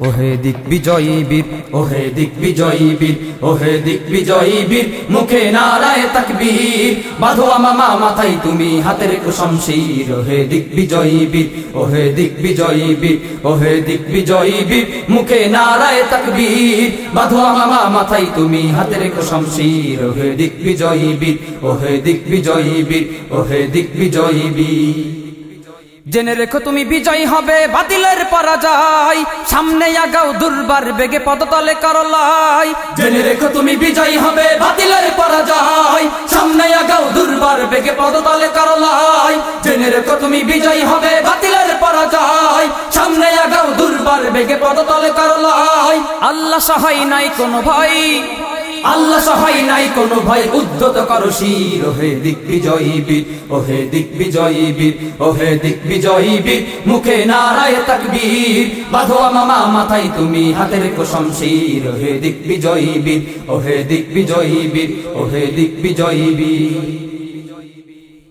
ওহে দিক বিজয়ী বীর, ওহে দিক বিজয়ী বীর, ওহে দিক বিজয়ী বীর, মুখে নারায় তাকবীর। বাঁধো মামা মাথায় তুমি হাতের কুশমশীর ওহে দিক বিজয়ী বীর, ওহে দিক বিজয়ী বীর, ওহে দিক বিজয়ী বীর, মুখে নারায় তাকবীর। বাঁধো মামা মাথায় তুমি হাতের কুশমশীর ওহে দিক বিজয়ী বীর, ওহে দিক বিজয়ী বীর, ওহে দিক বিজয়ী বীর। জেনে রেখো তুমি বিজয় হবে, বাতিলের পরাজয়। সামনে আগাও, দুর্বার বেগে পদতলে করলাই। জেনে রেখো তুমি বিজয় হবে, বাতিলের পরাজয়। সামনে আগাও, দুর্বার বেগে পদতলে করলাই। জেনে রেখো তুমি বিজয় হবে, বাতিলের পরাজয়। সামনে আগাও, দুর্বার বেগে পদতলে করলাই। আল্লাহ সহায় নাই কোনো ভয়। আল্লাহ সহায় নাই, কোনো ভয় উদ্ধত করো শির। ওহে দিক বিজয়ী বীর, ওহে দিক বিজয়ী বীর, ওহে দিক বিজয়ী বীর, মুখে নারায় তাকবীর। বাঁধো মামা মাথায় তুমি হাতের কোসম শির। ওহে দিক বিজয়ী বীর, ওহে দিক বিজয়ী বীর, ওহে দিক বিজয়ী বীর।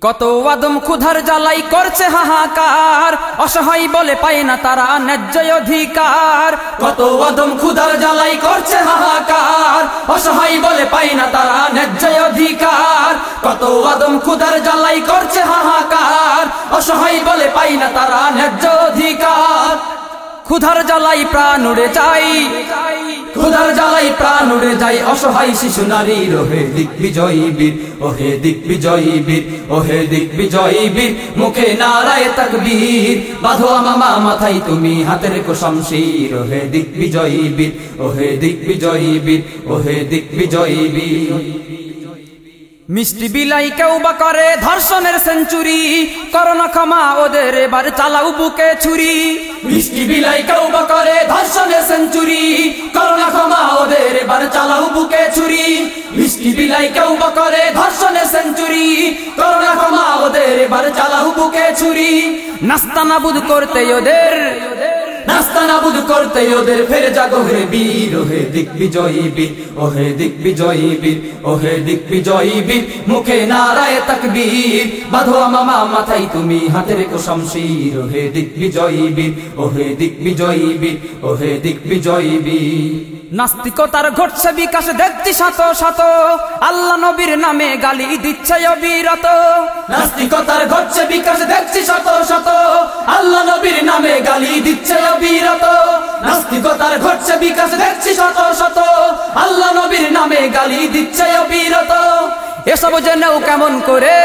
কত আদম ক্ষুধার জ্বালাই করছে হাহাকার। অসহায় বলে পায় না তারা ন্যায্য অধিকার। কত আদম ক্ষুধার জ্বালাই করছে হাহাকার। অসহায় বলে পায় না তারা ন্যায্য অধিকার। কত আদম ক্ষুধার জ্বালাই করছে হাহাকার। অসহায় বলে পায় না তারা ন্যায্য অধিকার। ক্ষুধার জ্বালাই প্রাণ উড়ে যাই ক্ষুধার জ্বালাই প্রাণ উড়ে যাই অসহায় শিশু নারী রোহে দিক বিজয়ী বীর, ওহে দিক বিজয়ী বীর, ওহে দিক বিজয়ী বীর, মুখে নারায় তাকবীর। বাঁধো মামা মাথায় তুমি হাতের কুশমশীর ওহে দিক বিজয়ী বীর, ওহে দিক বিজয়ী বীর, ওহে দিক বিজয়ী বীর। মিষ্টি বিলাই কেউ বা করে ধর্ষণের সেঞ্চুরি। করোনা ক্ষমা ওদের এবার চালাও বুকে ছুরি। মিষ্টি বিলাই কেউ বা করে ধর্ষণের সেঞ্চুরি। করোনা ক্ষমা ওদের এবার চালাও বুকে ছুরি। মিষ্টি বিলাই কেউ বা করে ধর্ষণের সেঞ্চুরি। করোনা ক্ষমা ওদের এবার চালাও বুকে ছুরি। নাস্তা নাবুদ করতে ওদের নাস্তা নাবুদ করতে ওদের ফের জাগো হে বীর, ওহে দিক বিজয়ী বীর, ওহে দিক বিজয়ী বীর, ওহে দিক বিজয়ী বীর, মুখে নারায় তাকবীর বাঁধো মামা মাথায় তুমি হাতের কুশমশীর ওহে দিক বিজয়ী বীর, ওহে দিক বিজয়ী বীর, ওহে দিক বিজয়ী বীর। নাস্তিকতার ঘটছে বিকাশ দেখছি শত শত। আল্লাহ নবীর নামে গালি দিচ্ছে অবিরত। নাস্তিকতার ঘটছে বিকাশ দেখছি শত শত। আল্লাহ নবীর নামে গালি দিচ্ছে অবিরত। নাস্তিকতার ঘটছে বিকাশ দেখছি শত শত। আল্লাহ নবীর নামে গালি দিচ্ছে অবিরত। এসব জেনেও কেমন করে?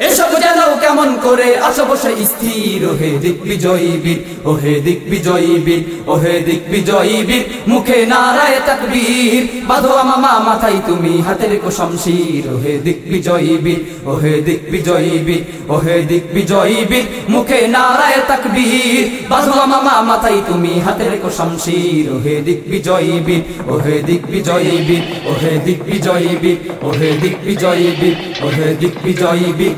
এসব যেন কেমন করে আসো বসে স্থির ওহে দিক বিজয়ী বীর ওহে দিক বিজয়ী বীর ওহে দিক বিজয়ী বীর মুখে নারায় তাকবীর বাঁধো মামা মাথায় তুমি হাতের কুশমশীর ওহে দিক বিজয়ী বীর ওহে দিক বিজয়ী বীর ওহে দিক বিজয়ী বীর মুখে নারায় তাকবীর বাঁধো মামা মাথায় তুমি হাতের কুশমশীর ওহে দিক বিজয়ী বীর ওহে দিক বিজয়ী বীর ওহে দিক বিজয়ী বীর ওহে দিক বিজয়ী বীর ওহে দিক বিজয়ী বীর